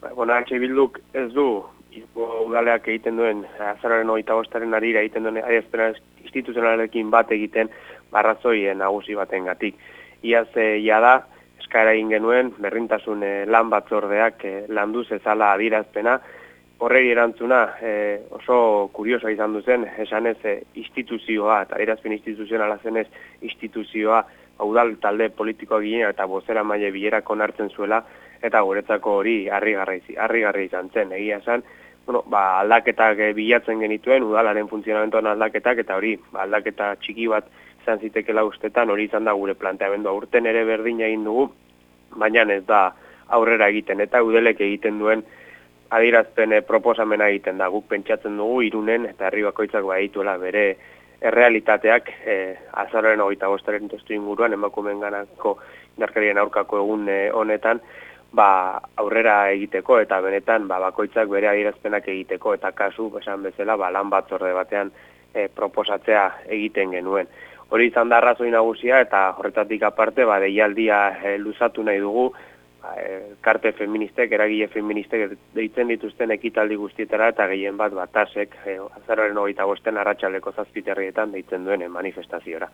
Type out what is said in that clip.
Ba, bueno, H. Bilduk ez du udaleak egiten duen azararen hogeita bostaren arira egiten duen adierazpena instituzionalekin bat egiten barrazoi nagusi baten gatik. Iaz e, da, eskaera egin genuen, berrintasun e, lan batzordeak e, landu zezala adirazpena, horreri erantzuna e, oso kurioso izan duzen, esan ez e, instituzioa, eta adirazpen instituzionala zenez instituzioa, udal talde politikoa ginen eta bozera maile bilerako nartzen zuela, eta guretzako hori harri izan zen, egia esan, bueno, ba, aldaketak bilatzen genituen, udalaren funtzionamentoan aldaketak, eta hori, ba, aldaketa txiki bat izan zitekela ustetan, hori izan da gure planteamendua. Urten ere berdina egin dugu, baina ez da aurrera egiten, eta udelek egiten duen adirazpen eh, proposamena egiten da, guk pentsatzen dugu, irunen, eta herri bakoitzak ba egituela bere errealitateak e, azararen hogeita bostaren testu inguruan, emakumen ganako indarkarien aurkako egun eh, honetan, ba, aurrera egiteko eta benetan ba, bakoitzak bere adirazpenak egiteko eta kasu esan bezala ba, lan batzorde batean proposatzea egiten genuen. Hori izan da arrazoi nagusia eta horretatik aparte ba, deialdia e, luzatu nahi dugu ba, e, karte feministek, eragile feministek deitzen dituzten ekitaldi guztietara eta gehien bat batasek e, azararen hogeita bosten arratsaleko zazpiterrietan deitzen duen manifestaziora.